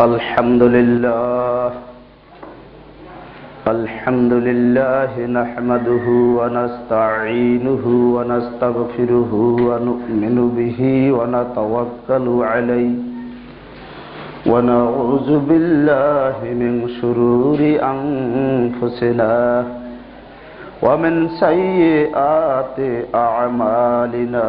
الحمد لله الحمد لله نحمده ونستعينه ونستغفره ونؤمن به ونتوكل عليه ونعوذ بالله من شرور أنفسنا ومن سيئات أعمالنا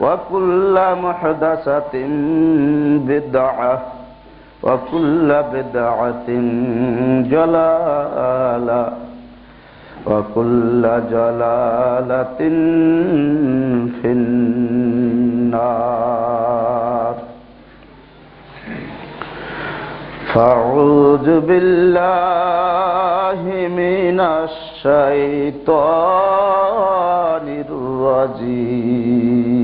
وكل محدثة بدعة وكل بدعة جلالة وكل جلالة في النار. فاعوذ بالله من الشيطان الرجيم.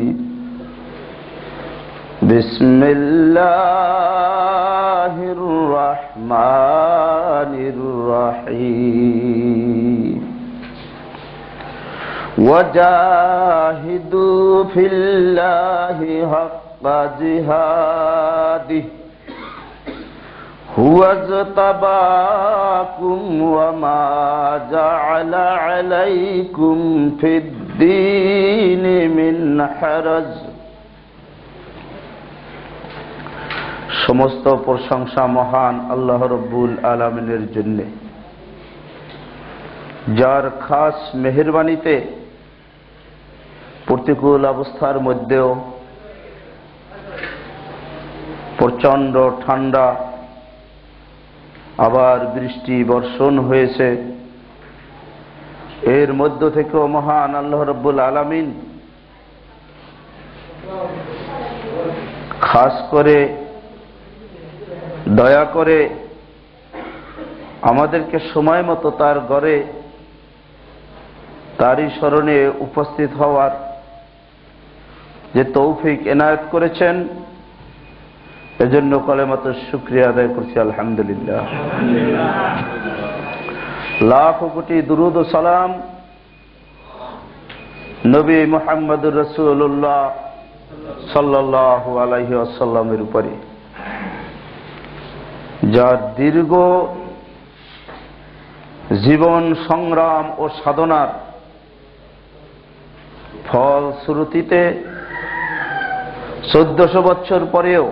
بسم الله الرحمن الرحيم. وجاهدوا في الله حق جهاده. هو اجتباكم وما جعل عليكم في الدين من حرج. সমস্ত প্রশংসা মহান আল্লাহ রব্বুল আলমিনের জন্য। যার খাস মেহরবানিতে প্রতিকূল অবস্থার মধ্যেও প্রচণ্ড ঠান্ডা, আবার বৃষ্টি বর্ষণ হয়েছে। এর মধ্য থেকেও মহান আল্লাহ রব্বুল আলমিন খাস করে দয়া করে আমাদেরকে সময় মতো তার ঘরে, তারই স্মরণে উপস্থিত হওয়ার যে তৌফিক এনায়ত করেছেন, এজন্য কলে মতো শুক্রিয়া আদায় করছি, আলহামদুলিল্লাহ। লাখ কোটি দুরুদ সালাম নবী মোহাম্মদুর রসুল্লাহ সাল্লাহ আলাইহি আসাল্লামের উপরে। যার দীর্ঘ জীবন সংগ্রাম ও সাধনার ফল শ্রুতিতে চোদ্দশো বছর পরেও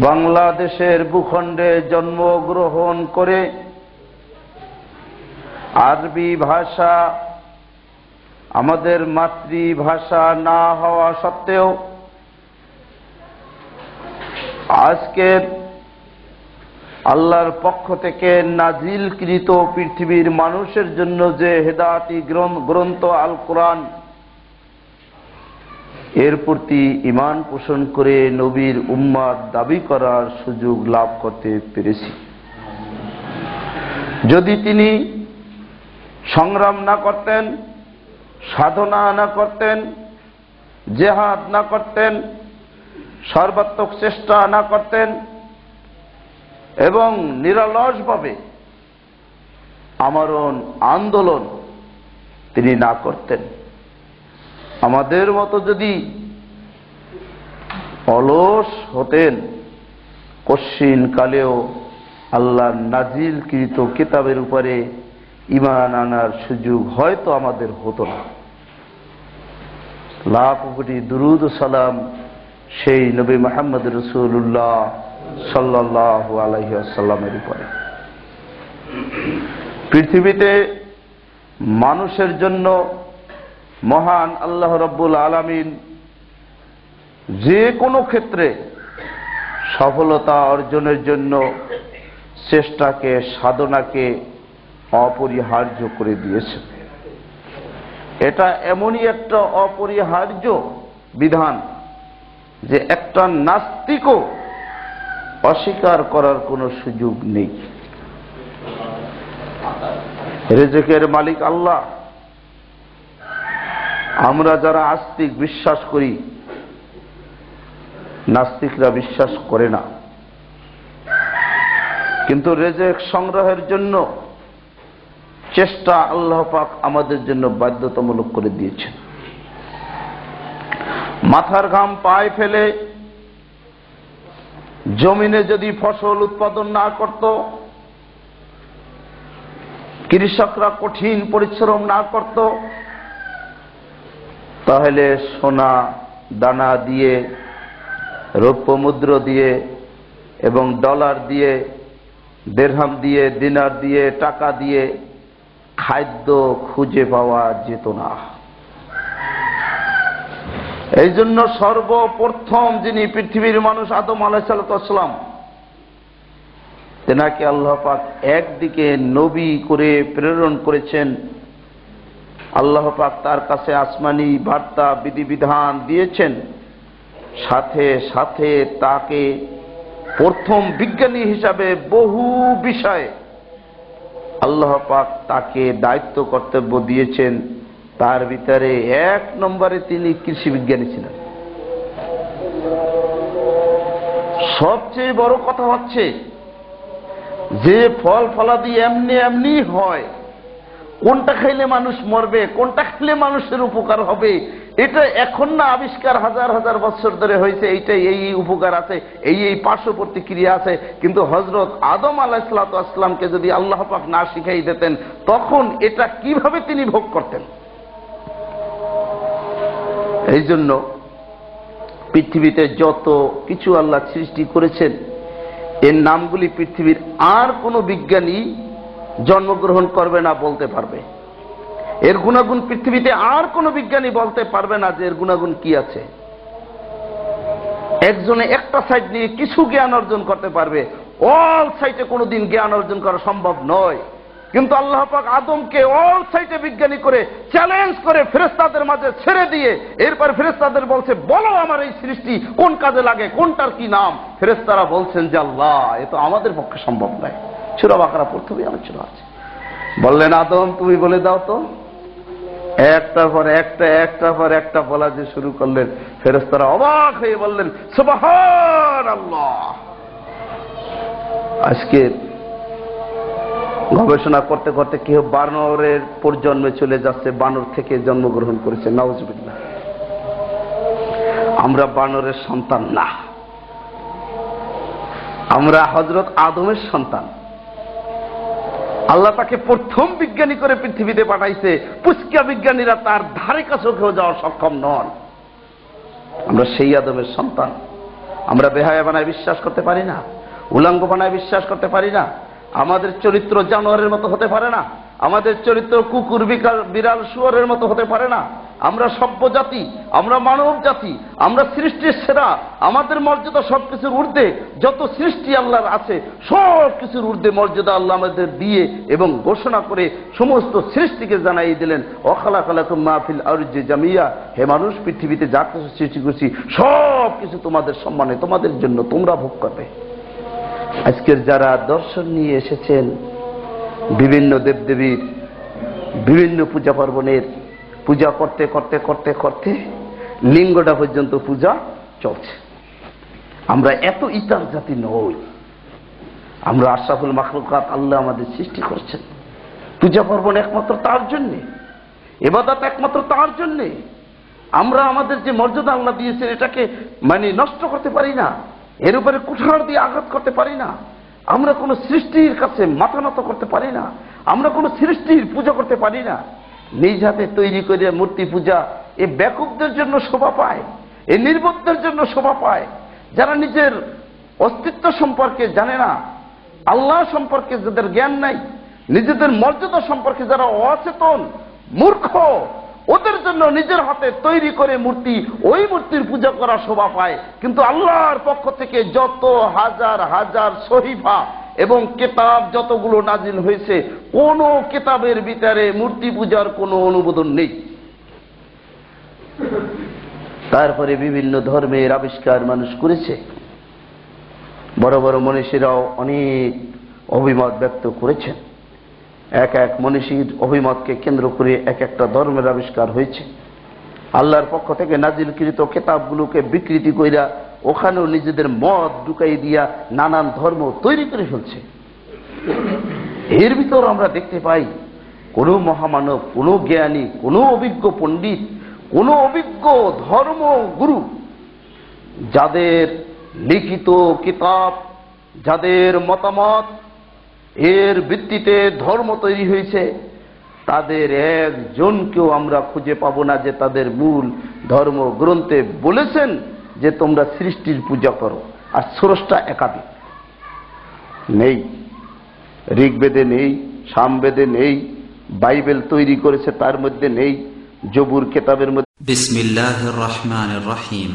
বাংলাদেশের ভূখণ্ডে জন্মগ্রহণ করে আরবি ভাষা আমাদের মাতৃভাষা না হওয়া সত্ত্বেও আজকের আল্লাহর পক্ষ থেকে নাজিলকৃত পৃথিবীর মানুষের জন্য যে হেদাতি গ্রন্থ আল কোরআন এর প্রতি ইমান পোষণ করে নবীর উম্মাদ দাবি করার সুযোগ লাভ করতে পেরেছি। যদি তিনি সংগ্রাম না করতেন, সাধনা না করতেন, জেহাদ না করতেন সর্বাত্মক চেষ্টা না করতেন এবং নিরলসভাবে আমরণ, আন্দোলন তিনি না করতেন। আমাদের মতো যদি অলস হতেন, কশ্চিন কালেও আল্লাহ নাজিলকৃত কিতাবের উপরে ইমান আনার সুযোগ হয়তো আমাদের হতো না। লাখ কোটি দুরুদ সালাম সেই নবী মোহাম্মদ রসুল্লাহ সাল্লাহ আলহিসাল্লামের উপরে। পৃথিবীতে মানুষের জন্য মহান আল্লাহ রব্বুল আলমিন যে কোনো ক্ষেত্রে সফলতা অর্জনের জন্য চেষ্টাকে, সাধনাকে অপরিহার্য করে দিয়েছে এটা এমনই একটা অপরিহার্য বিধান যে একটা নাস্তিকও অস্বীকার করার কোনো সুযোগ নেই। রেজেকের মালিক আল্লাহ। আমরা যারা আস্তিক বিশ্বাস করি, নাস্তিকরা বিশ্বাস করে না। কিন্তু রেজেক সংগ্রহের জন্য চেষ্টা আল্লাহ পাক আমাদের জন্য বাধ্যতামূলক করে দিয়েছেন। মাথার ঘাম পায়ে ফেলে জমিনে যদি ফসল উৎপাদন না করত, কৃষকরা কঠিন পরিশ্রম না করত, তাহলে সোনা, দানা দিয়ে রৌপ্য মুদ্র দিয়ে এবং ডলার দিয়ে, দেড়হাম দিয়ে, দিনার দিয়ে, টাকা দিয়ে খাদ্য খুঁজে পাওয়া যেত না। এই জন্য সর্বপ্রথম যিনি পৃথিবীর মানুষ আদম আলাইসালাম তেনাকে আল্লাহ পাক একদিকে নবী করে প্রেরণ করেছেন। আল্লাহ পাক তার কাছে আসমানি বার্তা, বিধিবিধান দিয়েছেন। সাথে সাথে তাকে প্রথম বিজ্ঞানী হিসাবে বহু বিষয়ে আল্লাহ পাক তাকে দায়িত্ব কর্তব্য দিয়েছেন। তার ভিতরে এক নম্বরে তিনি কৃষি বিজ্ঞানী ছিলেন। সবচেয়ে বড় কথা হচ্ছে, যে ফল ফলাদি এমনি এমনি হয়, কোনটা খাইলে মানুষ মরবে, কোনটা খাইলে মানুষের উপকার হবে, এটা এখন না আবিষ্কার হাজার হাজার বছর ধরে হয়েছে, এইটা এই এই উপকার আছে, এই এই পার্শ্ব প্রতিক্রিয়া আছে, কিন্তু হজরত আদম আলাহিসাল্লামকে যদি আল্লাহ পাক না শিখাই দিতেন, তখন এটা কীভাবে তিনি ভোগ করতেন? এই জন্য পৃথিবীতে যত কিছু আল্লাহ সৃষ্টি করেছেন, এর নামগুলি পৃথিবীর আর কোনো বিজ্ঞানী জন্মগ্রহণ করবে না বলতে পারবে। এর গুণাগুণ পৃথিবীতে আর কোনো বিজ্ঞানী বলতে পারবে না যে এর গুণাগুণ কি আছে। একজনে একটা সাইড নিয়ে কিছু জ্ঞান অর্জন করতে পারবে, অল সাইটে কোনোদিন জ্ঞান অর্জন করা সম্ভব নয়। কিন্তু আল্লাহ পাক আদমকে অল সাইটে বিজ্ঞানী করে চ্যালেঞ্জ করে ফেরেস্তাদের মাঝে ছেড়ে দিয়ে, এরপর ফেরেস্তাদের বলছে, বলো আমার এই সৃষ্টি কোন কাজে লাগে, কোনটার কি নাম? ফেরেস্তারা বলছেন যে, আল্লাহ, এ তো আমাদের পক্ষে সম্ভব নয়। ছোড়া বাঁকড়া প্রথমেই আলোচনা আছে। বললেন, আদম, তুমি বলে দাও তো। একটার পর একটা একটার পর একটা বলা যে শুরু করলেন। ফেরেস্তারা অবাক হয়ে বললেন সুবাহান আল্লাহ আজকে গবেষণা করতে করতে কেউ বানরের পর্জন্মে চলে যাচ্ছে, বানর থেকে জন্মগ্রহণ করেছে নওয়াজবিল্লাহ আমরা বানরের সন্তান না। আমরা হজরত আদমের সন্তান। আল্লাহ তাকে প্রথম বিজ্ঞানী করে পৃথিবীতে পাঠাইছে। পুষ্কিয়া বিজ্ঞানীরা তার ধারে কাছেও যাওয়া সক্ষম নন। আমরা সেই আদমের সন্তান। আমরা বেহায়া বানায় বিশ্বাস করতে পারি না। উলাঙ্গ বানায় বিশ্বাস করতে পারি না। আমাদের চরিত্র জানোয়ারের মতো হতে পারে না। আমাদের চরিত্র কুকুর, বিকাল, বিড়াল, শুয়ারের মতো হতে পারে না। আমরা সভ্য জাতি, আমরা মানব জাতি, আমরা সৃষ্টির সেরা। আমাদের মর্যাদা সব কিছুর ঊর্ধ্বে, যত সৃষ্টি আল্লাহর আছে সব কিছুর ঊর্ধ্বে মর্যাদা আল্লাহ আমাদের দিয়ে এবং ঘোষণা করে সমস্ত সৃষ্টিকে জানাই দিলেন। অখালা খালাকুম মাহফিল আরুজে জামিয়া। হে মানুষ, পৃথিবীতে যা কিছু সৃষ্টি করছি সব কিছু তোমাদের সম্মানে, তোমাদের জন্য তোমরা ভোগ করবে। আজকের যারা দর্শন নিয়ে এসেছেন, বিভিন্ন দেবদেবীর, বিভিন্ন পূজা পার্বণের, পূজা করতে করতে করতে করতে লিঙ্গটা পর্যন্ত পূজা চলছে। আমরা এত ইতার জাতি নই। আমরা আশরাফুল মাখলুকাত আল্লাহ আমাদের সৃষ্টি করছেন। পূজা পার্বণ একমাত্র তার জন্যে এবাদাত একমাত্র তার জন্যে। আমরা আমাদের যে মর্যাদা আল্লাহ দিয়েছেন, এটাকে মানে নষ্ট করতে পারি না। এর উপরে কুঠার দিয়ে আঘাত করতে পারি না। আমরা কোনো সৃষ্টির কাছে মাথা নত করতে পারি না। আমরা কোনো সৃষ্টির পূজা করতে পারি না। নিজ হাতে তৈরি করে মূর্তি পূজা এ ব্যাকুবদের জন্য শোভা পায় এই নির্বুদ্ধের জন্য শোভা পায়। যারা নিজের অস্তিত্ব সম্পর্কে জানে না, আল্লাহ সম্পর্কে যাদের জ্ঞান নাই, নিজেদের মর্যাদা সম্পর্কে যারা অচেতন, মূর্খ ওদের জন্য নিজের হাতে তৈরি করে মূর্তি, ওই মূর্তির পূজা করা শোভা পায়। কিন্তু আল্লাহর পক্ষ থেকে যত হাজার হাজার শহীফা এবং কেতাব যতগুলো নাজিল হয়েছে, কোন কেতাবের ভিতরে মূর্তি পূজার কোনো অনুমোদন নেই। তারপরে বিভিন্ন ধর্মের আবিষ্কার মানুষ করেছে। বড় বড় মনীষীরাও অনেক অভিমত ব্যক্ত করেছেন। এক এক মনীষীর অভিমতকে কেন্দ্র করে এক একটা ধর্মের আবিষ্কার হয়েছে। আল্লাহর পক্ষ থেকে নাজিলকৃত কেতাবগুলোকে বিকৃতি কইরা ওখানেও নিজেদের মত ঢুকাই দিয়া নানান ধর্ম তৈরি করে ফেলছে। এর ভিতর আমরা দেখতে পাই, কোনো মহামানব, কোনো জ্ঞানী, কোনো অভিজ্ঞ পণ্ডিত, কোনো অভিজ্ঞ ধর্ম গুরু, যাদের লিখিত কিতাব, যাদের মতামত এর ভিত্তিতে ধর্ম তৈরি হয়েছে। তাদের একজনকেও আমরা খুঁজে পাব না যে তাদের মূল ধর্মগ্রন্থে বলেছেন যে তোমরা সৃষ্টির পূজা করো আর স্রষ্টা একাধিক নেই। ঋগ্বেদে নেই, সামবেদে নেই, বাইবেল তৈরি করেছে তার মধ্যে নেই জবুর কেতাবের মধ্যে বিসমিল্লাহ রহমান রাহিম।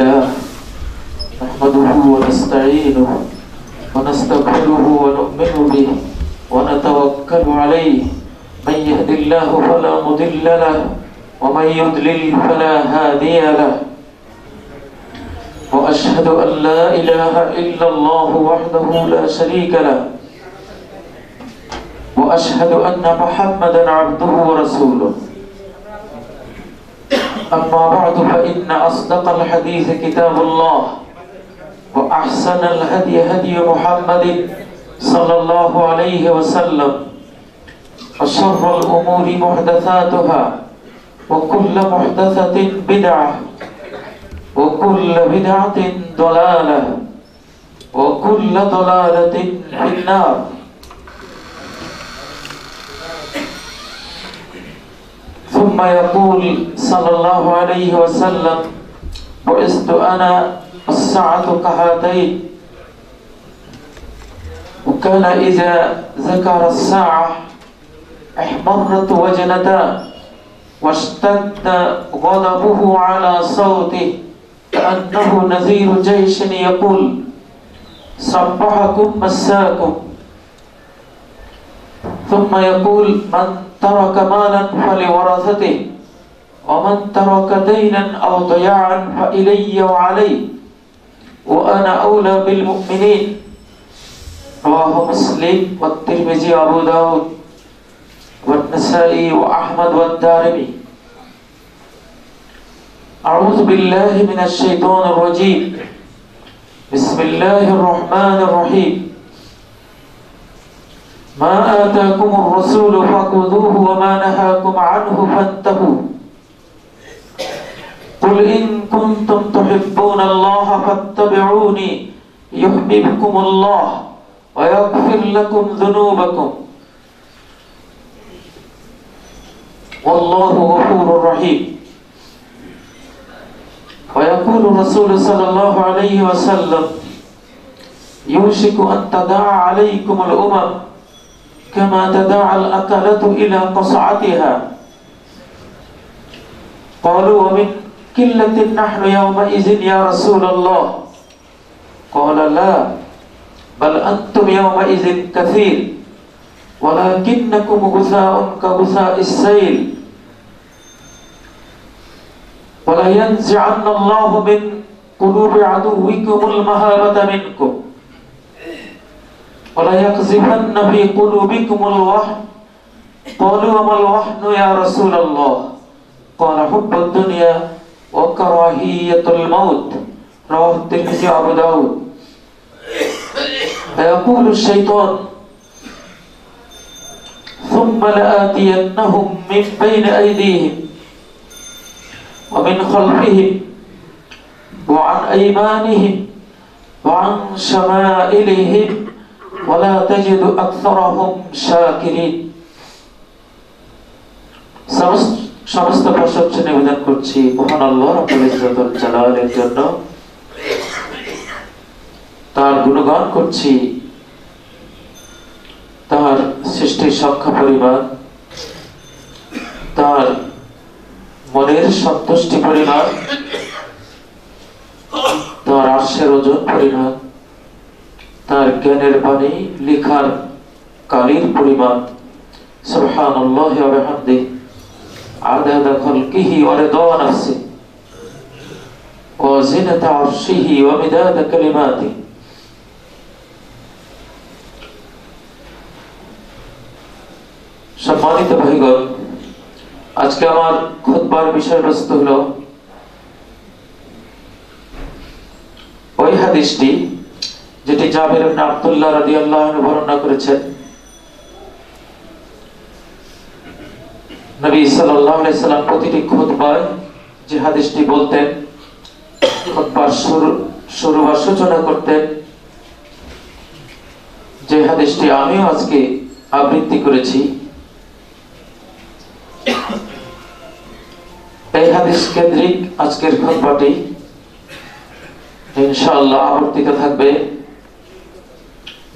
لله نحمده ونستعينه ونستغفره ونؤمن به ونتوكل عليه. من يهد الله فلا مضل له ومن يضلل فلا هادي له. وأشهد أن لا إله إلا الله وحده لا شريك له. وأشهد أن محمدا عبده ورسوله. أما بعد فإن أصدق الحديث كتاب الله وأحسن الهدي هدي محمد صلى الله عليه وسلم وشر الأمور محدثاتها وكل محدثة بدعة وكل بدعة ضلالة وكل ضلالة في النار. ثم يقول صلى الله عليه وسلم بعثت أنا الساعة كهاتين. وكان إذا ذكر الساعة احمرت وجنتا واشتد غضبه على صوته كأنه نذير جيش يقول صبحكم مساكم. ثم يقول من ترك مالا فلورثته ومن ترك دينا أو ضياعا فإلي وعلي وأنا أولى بالمؤمنين. رواه مسلم والترمذي وأبو داود والنسائي وأحمد والدارمي. أعوذ بالله من الشيطان الرجيم. بسم الله الرحمن الرحيم. ما آتاكم الرسول فخذوه وما نهاكم عنه فانتهوا. قل إن كنتم تحبون الله فاتبعوني يحببكم الله ويغفر لكم ذنوبكم. والله غفور رحيم. ويقول الرسول صلى الله عليه وسلم يوشك أن تداعى عليكم الأمم كما تداعى الأكلة إلى قصعتها. قالوا ومن قلة نحن يومئذ يا رسول الله. قال لا بل أنتم يومئذ كثير ولكنكم غثاء كغثاء السيل. ولينزعن الله من قلوب عدوكم المهابة منكم. وليقذفن في قلوبكم الوحن قالوا وما الوحن يا رسول الله قال حب الدنيا وكراهية الموت رواه الترمذي وأبو داود فيقول الشيطان ثم لآتينهم من بين أيديهم ومن خلفهم وعن أيمانهم وعن شمائلهم ولا تجد أكثرهم شاكرين সমস্ত সমস্ত প্রশংসা নিবেদন করছি মহান আল্লাহ রাব্বুল ইজ্জতুল জালালের জন্য তার গুণগান করছি তার সৃষ্টির সংখ্যা পরিমাণ তার মনের সন্তুষ্টি পরিমাণ তার আর্শের ওজন পরিমাণ তার জ্ঞানের বাণী লিখার কালির পরিমাণ সুবহানাল্লাহি ওয়া বিহামদিহি عدد خلقه ورضا نفسه وزنة عرشه ومداد كلماته সম্মানিত ভাইগণ আজকে আমার খুতবার বিষয়বস্তু হলো ওই হাদিসটি যেটি জাবির ইবনে আব্দুল্লাহ রাদিয়াল্লাহু আনহু বর্ণনা করেছেন। নবী সাল্লাল্লাহু আলাইহি সাল্লাম প্রতিটি খুতবায় যে হাদিসটি বলতেন, খুতবার শুরু শুরু বা সূচনা করতেন, যে হাদিসটি আমিও আজকে আবৃত্তি করেছি। এই হাদিস কেন্দ্রিক আজকের খুতবাটি ইনশাআল্লাহ আবর্তিত থাকবে।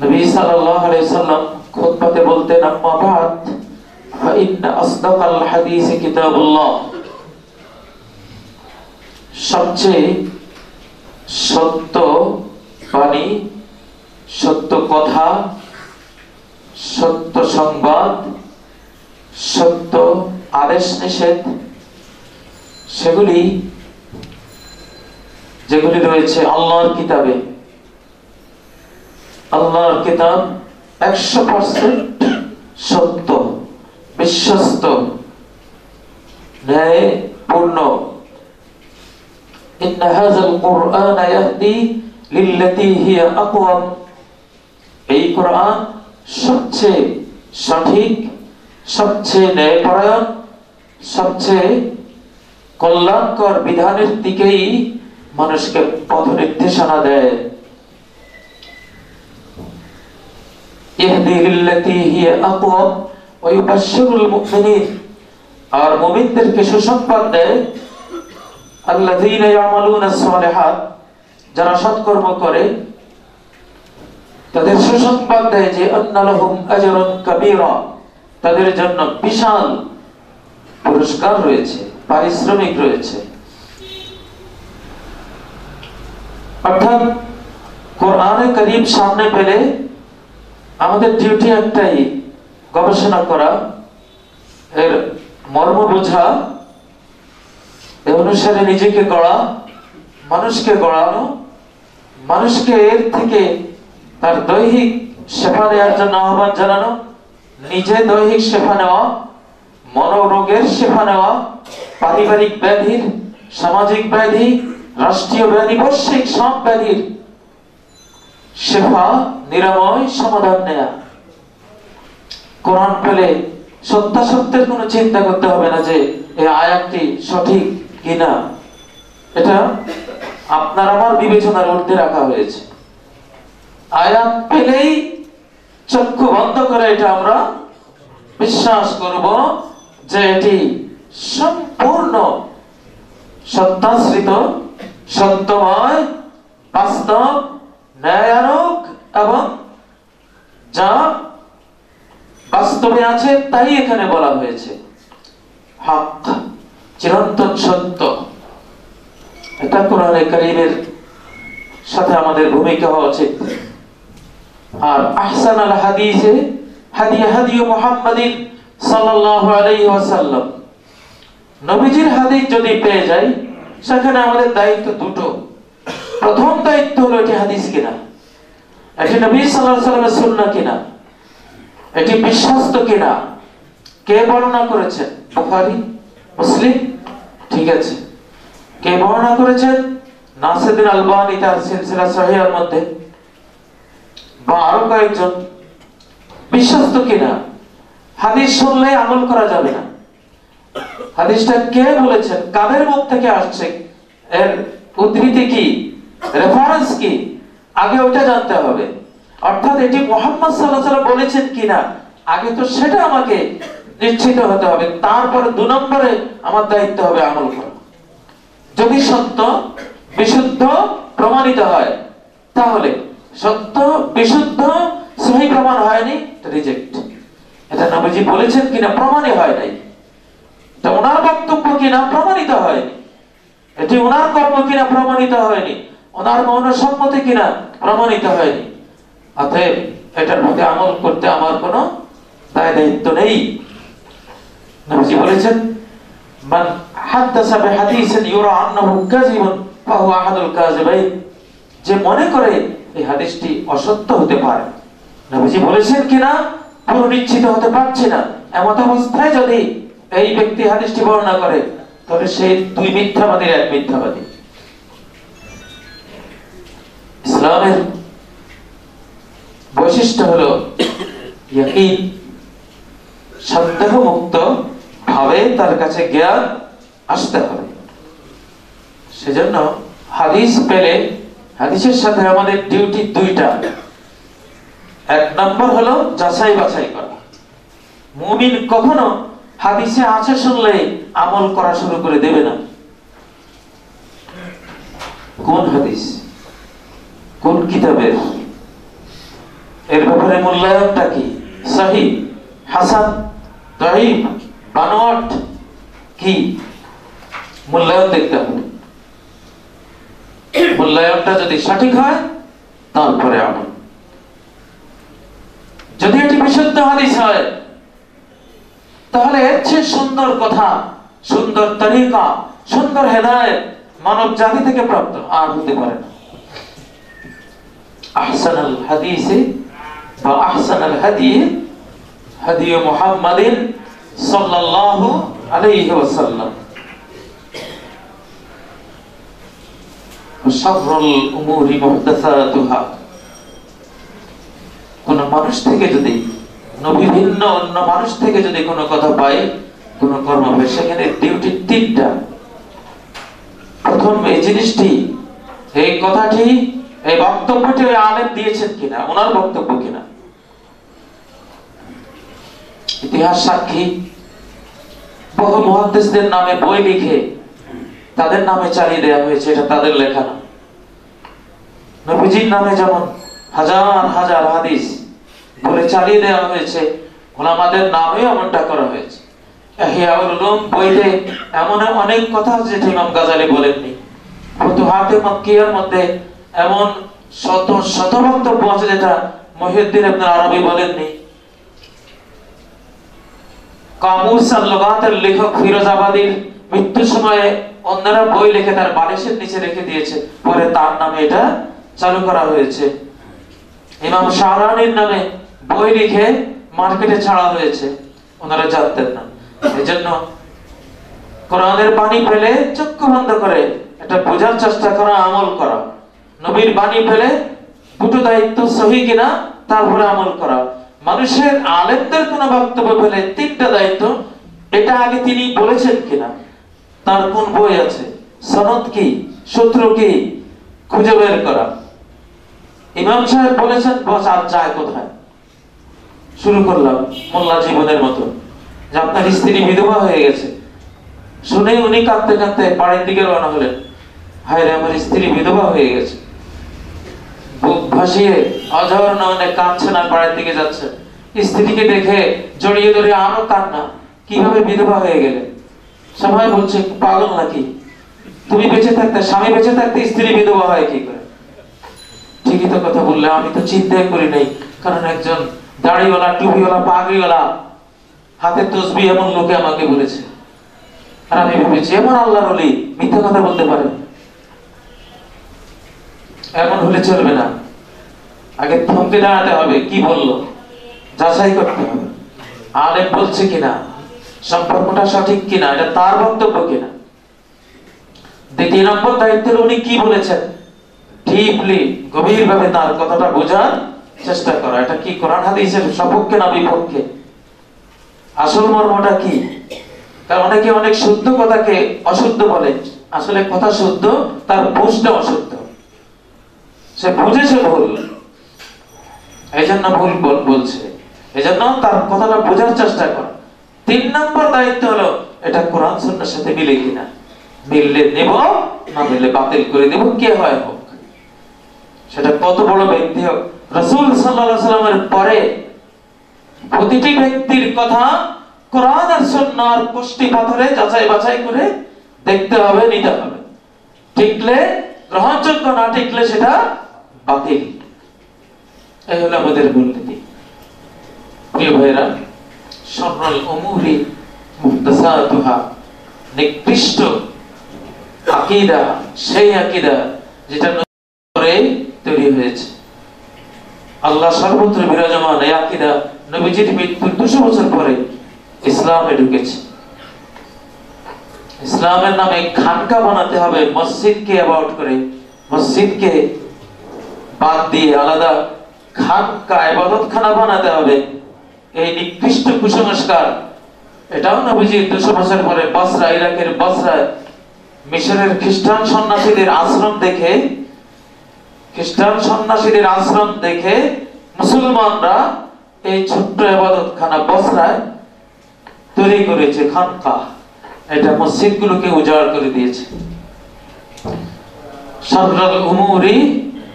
নবী সাল্লাল্লাহু আলাইহি সাল্লাম খুতবাতে বলতেন আম্মা বাদ فإن أصدق الحديث كتاب الله সবচেয়ে সত্য বাণী সত্য কথা সত্য সংবাদ সত্য আদেশ নিষেধ সেগুলি যেগুলি রয়েছে আল্লাহর কিতাবে আল্লাহর কিতাব একশো পার্সেন্ট সত্য বিশ্বস্ত ন্যায় পূর্ণ إن هذا القرآن يهدي للتي هي أقوم এই কোরআন সবচেয়ে সঠিক সবচেয়ে ন্যায়পরায়ণ সবচেয়ে কল্যাণকর বিধানের দিকেই মানুষকে পথ নির্দেশনা দেয় হিয়া ওয়া ইউবাশশিরুল আর মুমিনদেরকে সুসংবাদ দেয়, আল্লাযীনা যারা সৎকর্ম করে, তাদের সুসংবাদ দেয় যে আন্নালাহুম আজরুন কাবীরা তাদের জন্য বিশাল পুরস্কার রয়েছে, পারিশ্রমিক রয়েছে। অর্থাৎ কোরআনে করিম সামনে পেলে আমাদের ডিউটি একটাই, গবেষণা করা, এর মর্ম বোঝা, এ অনুসারে নিজেকে গড়া, মানুষকে গড়ানো, মানুষকে এর থেকে তার দৈহিক সেবা নেওয়ার জন্য আহ্বান জানানো, নিজে দৈহিক সেবা নেওয়া, মনোরোগের সেবা নেওয়া, পারিবারিক ব্যাধির, সামাজিক ব্যাধি, রাষ্ট্রীয় ব্যাধি, বৈশ্বিক সব ব্যাধির সেবা নিরাময় সমাধান নেয়া। কোরআন পেলে সত্যাসত্যের কোনো চিন্তা করতে হবে না যে এই আয়াতটি সঠিক কিনা। এটা আপনার আমার বিবেচনার ঊর্ধ্বে রাখা হয়েছে। আয়াত পেলেই চক্ষু বন্ধ করে এটা আমরা বিশ্বাস করব যে এটি সম্পূর্ণ সত্যাশ্রিত, সত্যময়, বাস্তব ন্যায়ানুক এবং যা বাস্তবে আছে, তাই এখানে বলা হয়েছে। হক চিরন্তন সত্য। এটা কোরআনে সাথে আমাদের ভূমিকা হওয়া উচিত। আর আহসান আল হাদিসে হাদিয়া হাদিউ মুহাম্মাদিন সাল্লাল্লাহু আলাইহি ওয়াসাল্লাম। নবীজির হাদিস যদি পেয়ে যাই, সেখানে আমাদের দায়িত্ব দুটো। প্রথম দায়িত্ব হলো এটি হাদিস কিনা। এটি নবী আলাইহি সাল্লামের সুন্নাহ কিনা। এটি বিশ্বস্ত কিনা। কে বর্ণনা করেছেন বুখারী, মুসলিম? ঠিক আছে। কে বর্ণনা করেছেন নাসিরুদ্দিন আলবানী তার সিলসিলা সহিহার মধ্যে। বা আরও কয়েকজন। বিশ্বস্ত কিনা। হাদিস শুনলে আমল করা যাবে না। হাদিসটা কে বলেছেন কাদের মুখ থেকে আসছে? এর উদ্ধৃতি কি? রেফারেন্স কি? আগে ওটা জানতে হবে। অর্থাৎ এটি মোহাম্মদ সাল্লাহ সাল্লাম বলেছেন কিনা, আগে তো সেটা আমাকে নিশ্চিত হতে হবে। তারপরে দু নম্বরে আমার দায়িত্ব হবে আমল করা। যদি সত্য, বিশুদ্ধ, প্রমাণিত হয়, তাহলে সত্য, বিশুদ্ধ, সহি প্রমাণ হয়নি রিজেক্ট এটা নবীজি বলেছেন কিনা, প্রমাণই হয় নাই। এটা ওনার বক্তব্য কিনা, প্রমাণিত হয়নি। এটি ওনার কর্ম কিনা, প্রমাণিত হয়নি। ওনার মৌন সম্মতি কিনা? প্রমাণিত হয়নি। অতএব এটার প্রতি আমল করতে আমার কোনো দায় দায়িত্ব নেই। নবীজি বলেছেন, মান হাদাসা বিহাদিসিন ইউরা আন্নাহু কাযিবুন ফাহুয়া আহাদুল কাযিবাইন। যে মনে করে এই হাদিসটি অসত্য হতে পারে। নবীজি বলেছেন কিনা? পুরো নিশ্চিত হতে পারছি না। এমত অবস্থায় যদি এই ব্যক্তি হাদিসটি বর্ণনা করে তবে সে দুই মিথ্যাবাদীর এক মিথ্যাবাদী। ইসলামের বৈশিষ্ট্য হলো সন্দেহ মুক্ত ভাবে তার কাছে জ্ঞান আসতে হবে। সেজন্য হাদিস পেলে, হাদিসের সাথে আমাদের ডিউটি দুইটা। এক নম্বর হলো যাচাই বাছাই করা। মুমিন কখনো হাদিসে আছে শুনলে আমল করা শুরু করে দেবে না। কোন হাদিস? কোন কিতাবের? এর ব্যাপারে মূল্যায়নটা কি? সহি, হাসান দহিব বানোয়াট কি? মূল্যায়ন দেখতে হবে। মূল্যায়নটা যদি সঠিক হয়, তারপরে আমল যদি এটি বিশুদ্ধ হাদিস হয়, তাহলে এর চেয়ে সুন্দর কথা, সুন্দর তরিকা, সুন্দর হেদায়ত মানব জাতি থেকে প্রাপ্ত, আর হতে পারে না। হাদিসে বা আহসান আল হাদি হাদি মুহাম্মাদিন সাল্লাল্লাহু আলাইহি ওয়াসাল্লাম। শাররুল উমুরি মুহদাসাতুহা। কোন মানুষ থেকে যদি, নবী ভিন্ন, অন্য মানুষ থেকে যদি কোনো কথা পাই কোন কর্ম হয়, সেখানে ডিউটি তিনটা। প্রথম এই জিনিসটি, এই কথাটি এই বক্তব্যটি ওই আলেম দিয়েছেন কিনা? ওনার বক্তব্য কিনা? ইতিহাস সাক্ষী। বহু মহাদ্দেশদের নামে বই লিখে তাদের নামে চালিয়ে দেওয়া হয়েছে, এটা তাদের লেখা না। নবীজির নামে যেমন হাজার হাজার হাদিস বলে চালিয়ে দেওয়া হয়েছে, ওলামাদের নামেও এমনটা করা হয়েছে। বইতে এমন অনেক কথা যেটা ইমাম গাজালি বলেননি। ফুতুহাতে মক্কিয়ার মধ্যে এমন শত শত বক্তব্য আছে যেটা মহিউদ্দিন ইবনে আরবি বলেননি। লেখক সময়ে অন্যরা বই লিখে তার বালিশের নিচে রেখে দিয়েছে। পরে তার নামে এটা চালু করা হয়েছে। ইমাম শাহরানির নামে বই লিখে মার্কেটে ছাড়া হয়েছে। ওনারা জানতেন না। এজন্য কোরআনের বাণী পেলে চক্ষু বন্ধ করে এটা বোঝার চেষ্টা করা, আমল করা। নবীর বাণী পেলে দুটো দায়িত্ব সহি কিনা তারপরে আমল করা। মানুষের আলেমদের কোন বক্তব্য পেলে তিনটা দায়িত্ব, এটা আগে তিনি বলেছেন কিনা? তার কোন বই আছে? সনদ কি? সূত্র কি? খুঁজে বের করা। ইমাম সাহেব বলেছেন, বস, আর যায় কোথায়? শুরু করলাম মোল্লা জীবনের মতো। যে আপনার স্ত্রী বিধবা হয়ে গেছে। শুনে উনি কাঁদতে কাঁদতে বাড়ির দিকে রওনা হলেন। হায় রে আমার স্ত্রী বিধবা হয়ে গেছে। বুক ভাসিয়ে অঝর নয়নে কাঁদছেন আর বাড়ির দিকে যাচ্ছেন স্ত্রীকে দেখে জড়িয়ে ধরে আরও কান্না, কীভাবে বিধবা হয়ে গেলে? সবাই বলছে, পাগল নাকি? তুমি বেঁচে থাকতে, স্বামী বেঁচে থাকতে স্ত্রী বিধবা হয় কি করে? ঠিকই তো কথা বললে, আমি তো চিন্তাই করি নাই, কারণ একজন দাড়িওয়ালা, টুপিওয়ালা, পাগড়িওয়ালা হাতে তসবি এমন লোকে আমাকে বলেছে। আর আমি ভেবেছি, এমন আল্লাহর মিথ্যা কথা বলতে পারে। এমন হলে চলবে না। আগে থমকে দাঁড়াতে হবে, কি বলল? যাচাই করতে হবে। আলেম বলছে কিনা? সম্পর্কটা সঠিক কিনা? এটা তার বক্তব্য কিনা? দ্বিতীয় নম্বর দায়িত্বের উনি কি বলেছেন? ডিপলি গভীরভাবে তার কথাটা বোঝার চেষ্টা করা। এটা কি কোরআন হাদিসের সপক্ষে না বিপক্ষে? আসল মর্মটা কি? কারণ অনেকে অনেক শুদ্ধ কথাকে অশুদ্ধ বলে। আসলে কথা শুদ্ধ, তার বুঝটা অশুদ্ধ। সে বুঝেছে ভুল। এই জন্য ভুল বলছে। এই জন্য তার কথাটা বোঝার চেষ্টা কর। তিন নম্বর দায়িত্ব হলো, এটা কোরআন সুন্নার সাথে মিলে কিনা? মিললে নেব, না মিললে বাতিল করে দেব, কে হয় হোক। সেটা কত বড় ব্যক্তি হোক। রসুল সাল্লাল্লাহু সাল্লামের পরে প্রতিটি ব্যক্তির কথা কোরআন আর সুন্নাহর কুষ্টি পাথরে যাচাই বাছাই করে দেখতে হবে, নিতে হবে। টিকলে, গ্রহণযোগ্য না টিকলে সেটা বাতিল। এই হলো আমাদের মূলনীতি। প্রিয় ভাইরা সরল অমুরি মুহতাসাতুহা নিকৃষ্ট আকীদা, সেই আকীদা যেটা করে তৈরি হয়েছে। আল্লাহ সর্বত্র বিরাজমান এই আকীদা নবীজির মৃত্যুর দুশো বছর পরে ইসলামে ঢুকেছে। ইসলামের নামে খানকা বানাতে হবে, মসজিদকে অ্যাবাউট করে, মসজিদকে বাদ দিয়ে আলাদা খানকা ইবাদতখানা বানাতে হবে। এই নিকৃষ্ট কুসংস্কার, এটাও নবীজি দুশো বছর পরে বাসরা, ইরাকের বাসরায় মিশরের খ্রিস্টান সন্ন্যাসীদের আশ্রম দেখে, খ্রিস্টান সন্ন্যাসীদের আশ্রম দেখে মুসলমানরা এই ছোট্ট এবাদতখানা বসরায় তৈরি করেছে খানকা এটা মসজিদগুলোকে উজাড় করে দিয়েছে। শাররাল উমুরি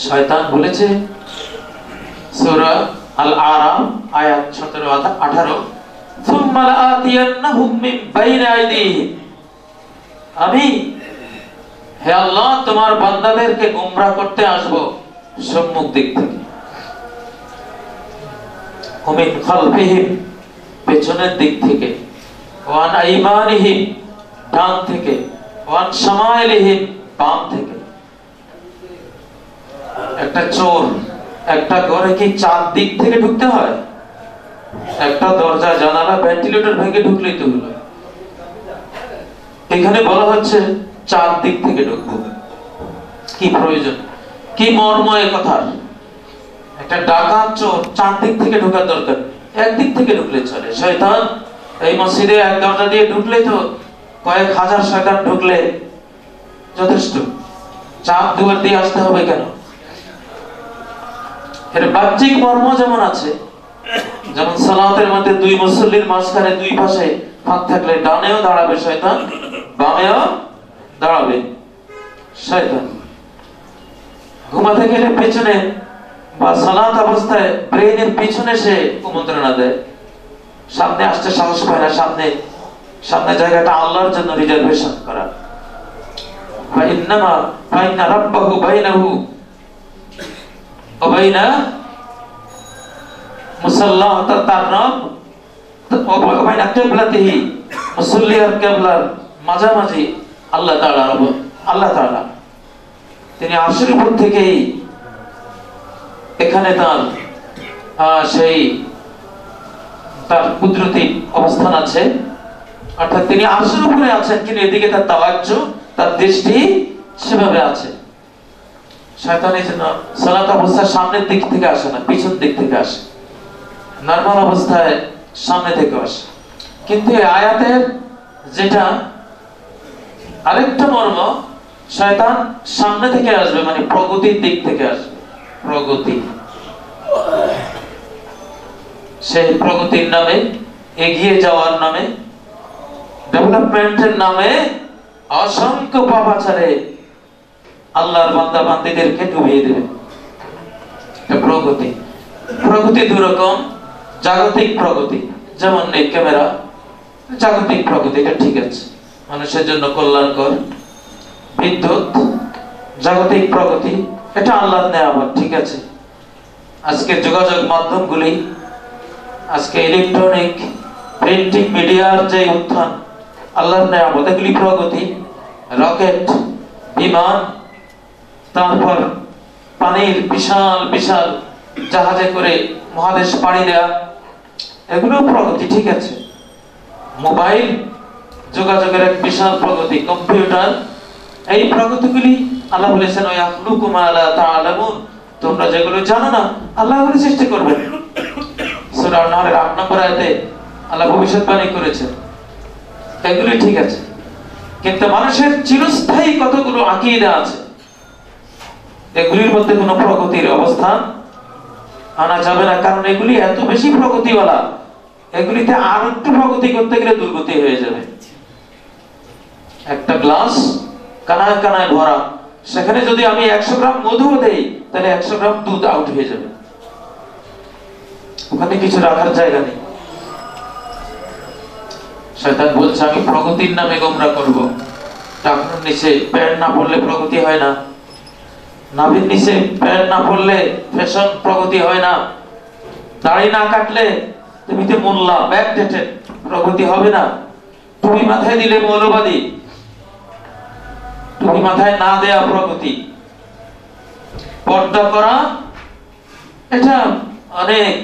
শয়তান বলেছে সূরা আল আরাম আয়াত 17 18 ثم لآتينهم من بين أيديهم আমি হে আল্লাহ তোমার বান্দাদেরকে গোমরা করতে আসব সম্মুখ দিক থেকে হুমিন খালফিহিম পেছনের দিক থেকে ওয়ান আইমানিহিম ডান থেকে ওয়ান সামাইলিহিম বাম থেকে একটা চোর, একটা ঘরে কি চার দিক থেকে ঢুকতে হয়? একটা দরজা, জানালা ভেন্টিলেটর ভেঙে ঢুকলেই তো হলো। এখানে বলা হচ্ছে চার দিক থেকে ঢুকবো। কি প্রয়োজন? কি মর্ম এ কথার একটা ডাকাত চোর চার দিক থেকে ঢোকার দরকার। একদিক থেকে ঢুকলে চলে। শয়তান, এই মসজিদে এক দরজা দিয়ে ঢুকলে তো কয়েক হাজার শয়তান ঢুকলে যথেষ্ট। চাপ দুয়ার দিয়ে আসতে হবে কেন? এটা বাহ্যিক মর্ম যেমন আছে, যেমন সালাতের মধ্যে দুই মুসল্লির মাঝখানে দুই পাশে ফাঁক থাকলে ডানেও দাঁড়াবে শয়তান, বামেও দাঁড়াবে শয়তান। ঘুমাতে গেলে পেছনে বা সালাত অবস্থায় ব্রেনের পিছনে সে কুমন্ত্রণা দেয়। সামনে আসতে সাহস পায় না, সামনে সামনে জায়গাটা আল্লাহর জন্য রিজার্ভেশন করা। ফাইন্নামা, ফাইন্না রাব্বাহু বাইনাহু তার মাঝামাঝি আল্লাহ আল্লাহ তিনি আরশের উপর থেকেই এখানে তার সেই, তার কুদরতি অবস্থান আছে। অর্থাৎ তিনি আরশের উপরে আছেন, কিন্তু এদিকে তার তাওয়াজ্জু, তার দৃষ্টি সেভাবে আছে। শয়তান এই জন্য সালাত অবস্থায় সামনের দিক থেকে আসে না, পিছন দিক থেকে আসে। নর্মাল অবস্থায় সামনে থেকে আসে। কিন্তু এই আয়াতের যেটা আরেকটা মর্ম, শয়তান সামনে থেকে আসবে মানে প্রগতির দিক থেকে আসবে। প্রগতি। সেই প্রগতির নামে এগিয়ে যাওয়ার নামে ডেভেলপমেন্টের নামে অসংখ্য পাপাচারে আল্লাহর বান্দা বান্দিদেরকে ডুবিয়ে দেবে। প্রগতি। প্রগতি দুরকম, জাগতিক প্রগতি। যেমন এই ক্যামেরা, জাগতিক প্রগতি, এটা ঠিক আছে। মানুষের জন্য কল্যাণকর। বিদ্যুৎ, জাগতিক প্রগতি, এটা আল্লাহর নেয়ামত, ঠিক আছে। আজকে যোগাযোগ মাধ্যমগুলি, আজকে ইলেকট্রনিক প্রিন্টিং মিডিয়ার যে উত্থান, আল্লাহর নেয়ামত, এগুলি প্রগতি। রকেট, বিমান তারপর পানির বিশাল বিশাল জাহাজে করে মহাদেশ পাড়ি দেয়া এগুলো প্রগতি ঠিক আছে। মোবাইল যোগাযোগের এক বিশাল প্রগতি, কম্পিউটার, এই প্রগতিগুলি আল্লাহ বলেছেন ওই তোমরা যেগুলো জানো না, আল্লাহ বলে সৃষ্টি করবেন। সূরা আন-নাহরের 8 নম্বর আয়াতে আল্লাহ ভবিষ্যৎবাণী করেছেন, এগুলি ঠিক আছে। কিন্তু মানুষের চিরস্থায়ী কতগুলো আকীদা আছে এগুলির মধ্যে কোনো প্রগতির অবস্থান আনা যাবে না, কারণ এগুলি এত বেশি প্রগতিওয়ালা। এগুলিতে আর একটু প্রগতি করতে গেলে দুর্গতি হয়ে যাবে। একটা গ্লাস কানায় কানায় ভরা, সেখানে যদি আমি একশো গ্রাম মধু দেই, তাহলে একশো গ্রাম দুধ আউট হয়ে যাবে। ওখানে কিছু রাখার জায়গা নেই। শয়তান বলছে, আমি প্রগতির নামে গোমরা করব। টাকার নিচে প্যান্ট না পড়লে প্রগতি হয় না। নাভির নিচে প্যান্ট না ফ্যাশন প্রগতি হয় না। দাড়ি না কাটলে তুমি তো মোল্লা ব্যাক ডেটেড প্রগতি হবে না। তুমি মাথায় দিলে মৌলবাদী, তুমি মাথায় না দেয়া প্রগতি। পর্দা করা, এটা অনেক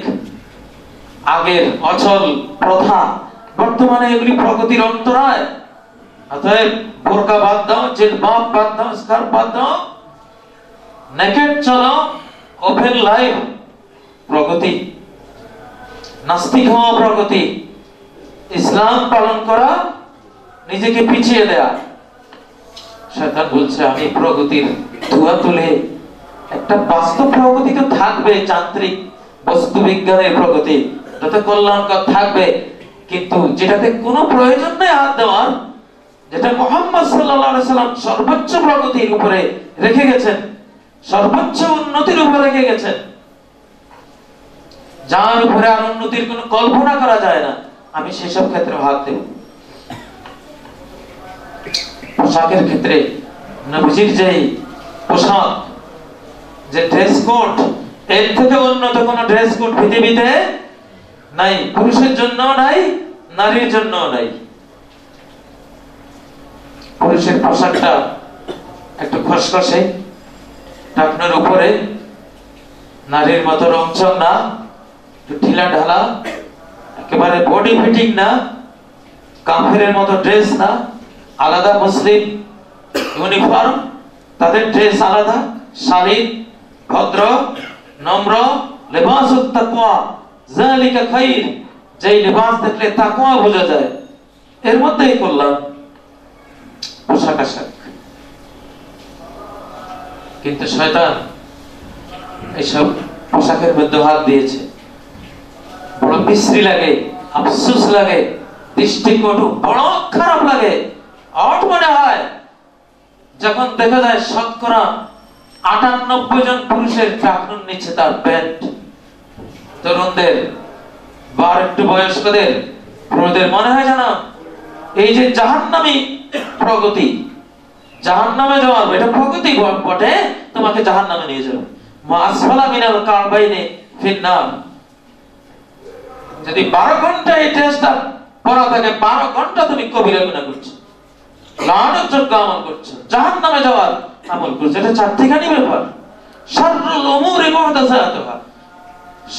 আগের অচল প্রথা। বর্তমানে এগুলি প্রগতির অন্তরায়। অতএব বোরকা বাদ দাও জিলবাব বাদ দাও, স্কার্ফ বাদ দাও। নেকেট চলো ওপেন লাইফ প্রগতি, নাস্তিক হওয়া প্রগতি, ইসলাম পালন করা, নিজেকে পিছিয়ে দেয়া। শয়তান বলছে আমি প্রগতির ধোয়া তুলে। একটা বাস্তব প্রগতি তো থাকবে, যান্ত্রিক বস্তু বিজ্ঞানের প্রগতি। যাতে কল্যাণকর থাকবে। কিন্তু যেটাতে কোনো প্রয়োজন নেই হাত দেওয়ার, যেটা মোহাম্মদ সাল্লাল্লাহু সাল্লাম সর্বোচ্চ প্রগতির উপরে রেখে গেছেন সর্বোচ্চ উন্নতির উপরে রেখে গেছেন যার উপরে আর উন্নতির কোনো কল্পনা করা যায় না, আমি সেসব ক্ষেত্রে হাত দেব। পোশাকের ক্ষেত্রে নবীজির যে পোশাক, যে ড্রেস কোড এর থেকে উন্নত কোন ড্রেস কোড পৃথিবীতে নাই, পুরুষের জন্য নাই, নারীর জন্য নাই। পুরুষের পোশাকটা একটু খসখসে টাকনোর উপরে নারীর মতো রংচং না ঢিলা ঢালা, একেবারে বডি ফিটিং না, কাফেরের মতো ড্রেস না, আলাদা মুসলিম ইউনিফর্ম তাদের ড্রেস আলাদা শালীন ভদ্র, নম্র, লেবাস তাকওয়া জালিকা খাইর, যেই লেবাস দেখলে তাকওয়া বোঝা যায়। এর মধ্যেই করলাম পোশাক আশাক। কিন্তু শয়তান এইসব পোশাকের মধ্যে হাত দিয়েছে। বড় বিশ্রী লাগে, আফসোস লাগে দৃষ্টিকটু বড় খারাপ লাগে। অট মনে হয়, যখন দেখা যায় শতকরা আটানব্বই জন পুরুষের চাকরুন নিচ্ছে তার প্যান্ট। তরুণদের বা একটু বয়স্কদের প্রদের মনে হয় জানা এই যে জাহান্নামী প্রগতি জাহান্নামে যাওয়ার এটা প্রগতি বটে তোমাকে জাহান্নামে নিয়ে যাবে মা আসফালা মিনাল যদি বারো ঘণ্টা এই টেস্টটা পড়া থাকে, বারো ঘণ্টা তুমি কবিরা করছ। যোগ্য আমল করছ। জাহান নামে যাওয়ার আমল করছ। এটা চারটিখানি ব্যাপার। সর্বল অমুর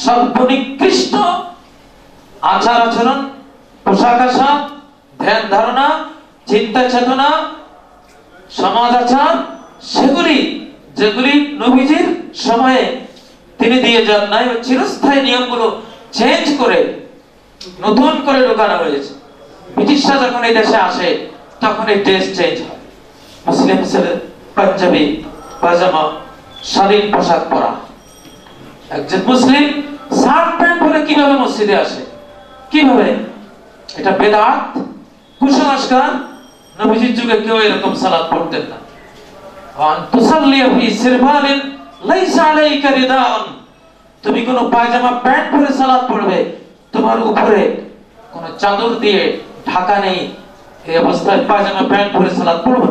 সর্বনিকৃষ্ট আচার আচরণ, পোশাক আশাক, ধ্যান ধারণা, চিন্তা চেতনা সমাজ আচার সেগুলি, যেগুলি নবীজির সময়ে তিনি দিয়ে যান নাই চিরস্থায়ী নিয়মগুলো চেঞ্জ করে, নতুন করে ঢোকানো হয়েছে। ব্রিটিশরা যখন এই দেশে আসে, তখন এই ড্রেস চেঞ্জ হয়। মুসলিম হিসেবে পাঞ্জাবি, পাজামা, শালীন পোশাক পরা। একজন মুসলিম শার্ট প্যান্ট পরে কীভাবে মসজিদে আসে? কীভাবে? এটা বেদাত, কুসংস্কার নবীজির যুগে কেউ এরকম পড়তেন না। তুমি কোন পায়জামা প্যান্ট পরে পড়বে, তোমার উপরে কোন চাদর দিয়ে ঢাকা নেই, এই অবস্থায় পায়জামা প্যান্ট পরে সালাত পড়বে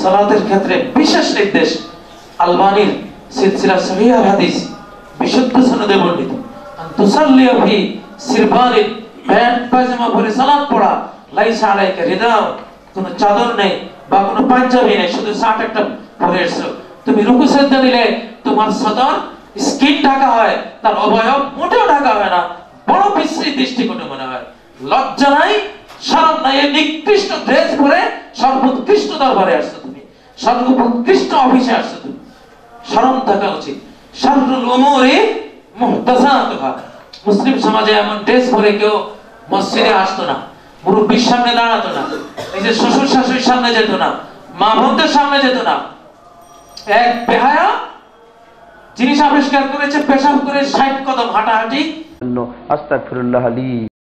সালাতের ক্ষেত্রে বিশেষ নির্দেশ, আলবানির সিলসিলা সহিহ হাদিস বিশুদ্ধ সনদে বর্ণিত। তুসাল্লিয়া ফি সিরবালিন প্যান্ট, পায়জামা পরে সালাত পড়া কোনো চাদর নেই বা কোনো নেই, শুধু তুমি নিকৃষ্ট ড্রেস পরে সর্বোৎকৃষ্ট দরবারে আসছো তুমি, সর্বোৎকৃষ্ট অফিসে আসছো তুমি। শরম থাকা উচিত। মুসলিম সমাজে এমন ড্রেস পরে কেউ মসজিদে আসতো না। মুরব্বীর সামনে দাঁড়াতো না। নিজের শ্বশুর শাশুড়ির সামনে যেত না, মা বোনদের সামনে যেত না। এক বেহায়া জিনিস আবিষ্কার করেছে, পেশাব করে ষাট কদম হাঁটাহাঁটি। আস্তাগফিরুল্লাহ লি।